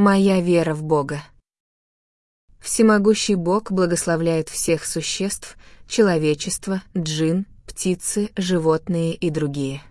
Моя вера в Бога. Всемогущий Бог благословляет всех существ, человечество, джин, птицы, животные и другие.